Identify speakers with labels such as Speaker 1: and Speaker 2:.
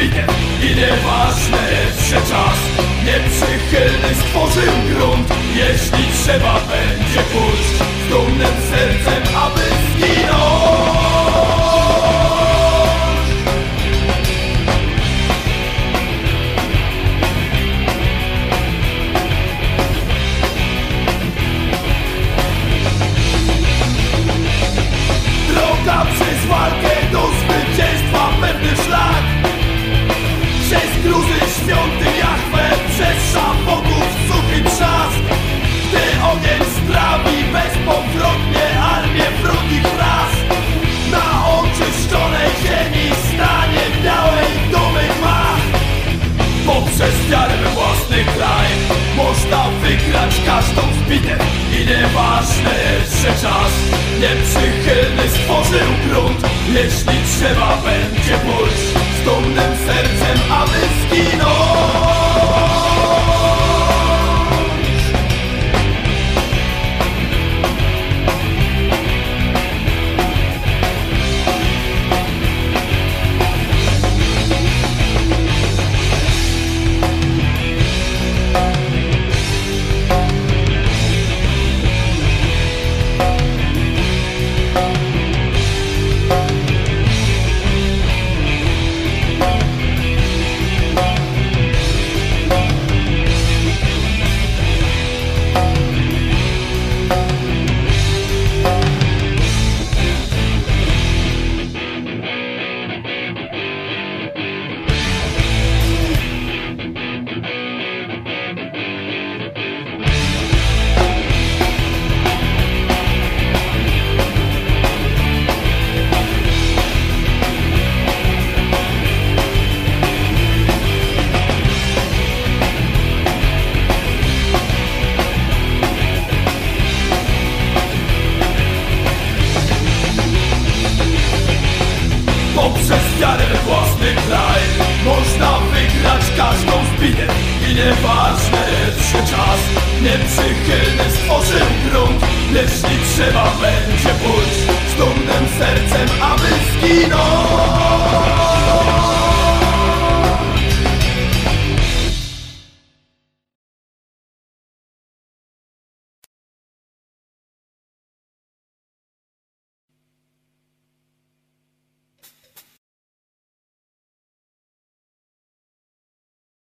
Speaker 1: bitew I nieważne jest, że czas. Nieprzychylny stworzył grunt. Jeśli trzeba wygrać każdą z bitew I nieważne jest, że czas Nieprzychylny stworzył grunt Jeśli trzeba Każdym krajem można wygrać każdą z bitew I nieważne czy czas nieprzychylny stworzył grunt Lecz nie trzeba będzie pójść z dumnym sercem, aby zginąć.